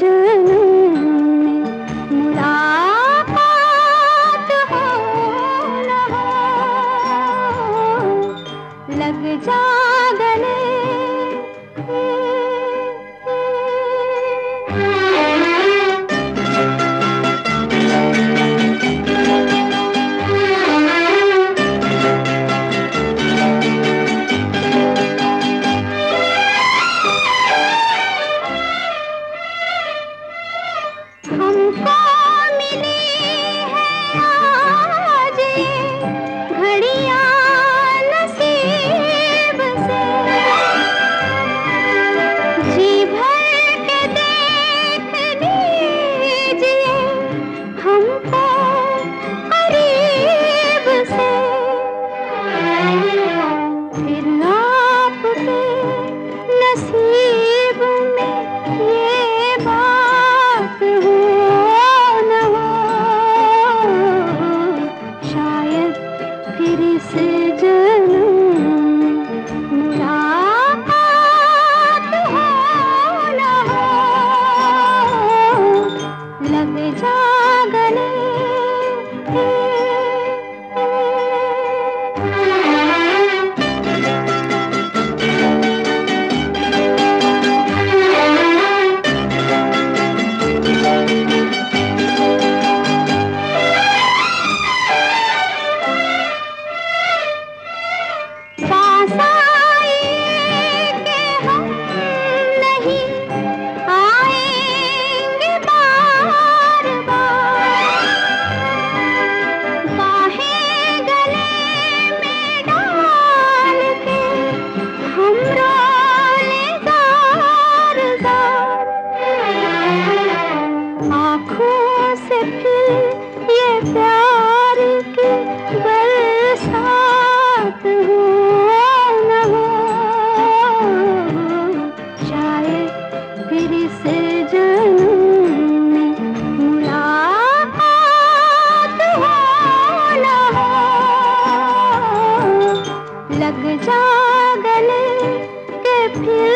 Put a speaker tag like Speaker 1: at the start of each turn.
Speaker 1: जन्म हमको तेरी से आँखों से फिर ये प्यार के till